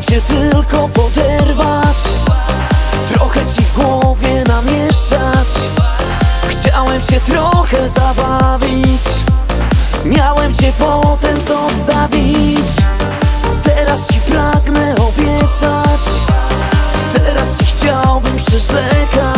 Chciałem cię tylko poderwać. Trochę ci w głowie namieszać. Chciałem się trochę zabawić. Miałem cię potem zostawić. Teraz ci pragnę obiecać. Teraz ci chciałbym przyrzekać.